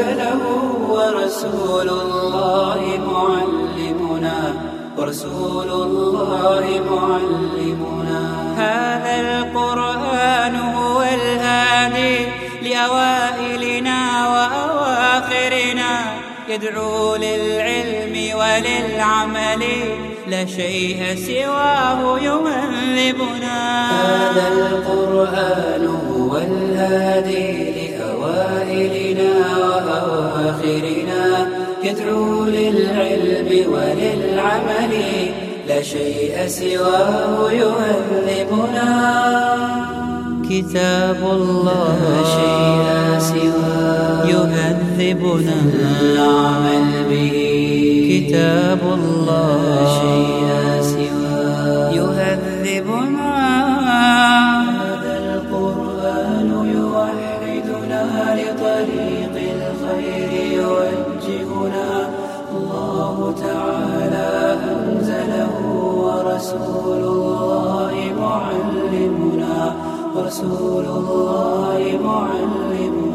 أنزله ورسول الله معلمنا. ورسول الله معلمنا. هذا القرآن هو الهادي لأوائلنا وأواخرنا. يدعو للعلم وللعمل لا شيء سواه يهذبنا هذا القرآن هو الهادي لأوائلنا وأواخرنا. يدعو للعلم وللعمل لا شيء سواه يهذبنا كتاب الله. لا شيء سواه يهذبنا العمل به كتاب الله. لا شيء سواه. يهذبنا. هذا القرآن يوحدنا لطريق الخير يوجهنا. الله تعالى أنزله ورسول الله معلمنا. ورسول الله معلمنا.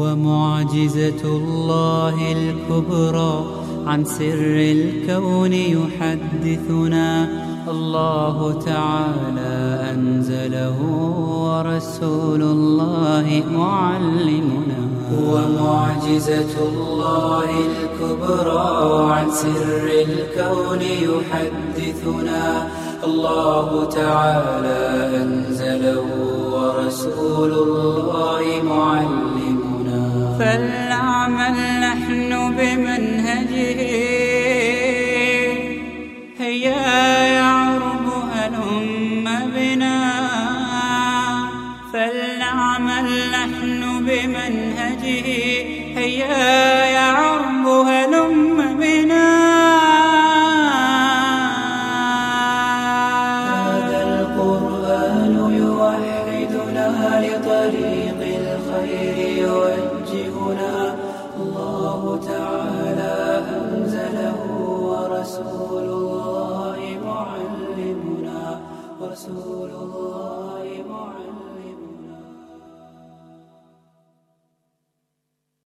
هو معجزة الله الكبرى عن سر الكون يحدثنا. الله تعالى أنزله ورسول الله معلمنا. هو معجزة الله الكبرى عن سر الكون يحدثنا. الله تعالى أنزله ورسول الله فلنعمل نحن بمنهجه. هيا يعرب هلم بنا فلنعمل نحن بمنهجه. هيا يعرب يوجهنا الله تعالى أنزله ورسول